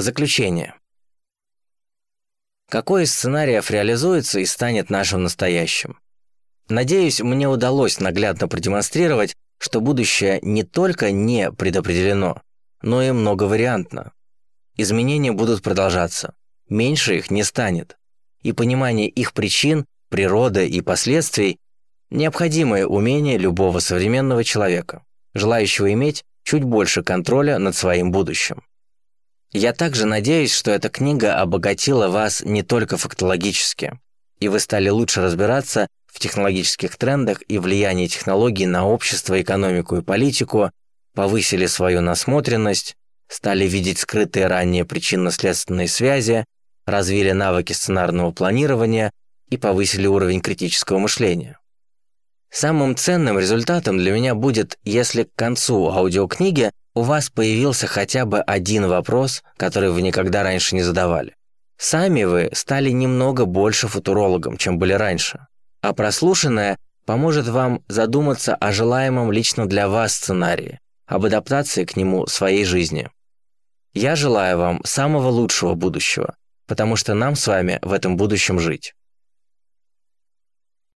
Заключение. Какой из сценариев реализуется и станет нашим настоящим? Надеюсь, мне удалось наглядно продемонстрировать, что будущее не только не предопределено, но и многовариантно. Изменения будут продолжаться, меньше их не станет, и понимание их причин, природы и последствий – необходимое умение любого современного человека, желающего иметь чуть больше контроля над своим будущим. Я также надеюсь, что эта книга обогатила вас не только фактологически, и вы стали лучше разбираться в технологических трендах и влиянии технологий на общество, экономику и политику, повысили свою насмотренность, стали видеть скрытые ранее причинно-следственные связи, развили навыки сценарного планирования и повысили уровень критического мышления. Самым ценным результатом для меня будет, если к концу аудиокниги у вас появился хотя бы один вопрос, который вы никогда раньше не задавали. Сами вы стали немного больше футурологом, чем были раньше, а прослушанное поможет вам задуматься о желаемом лично для вас сценарии, об адаптации к нему своей жизни. Я желаю вам самого лучшего будущего, потому что нам с вами в этом будущем жить.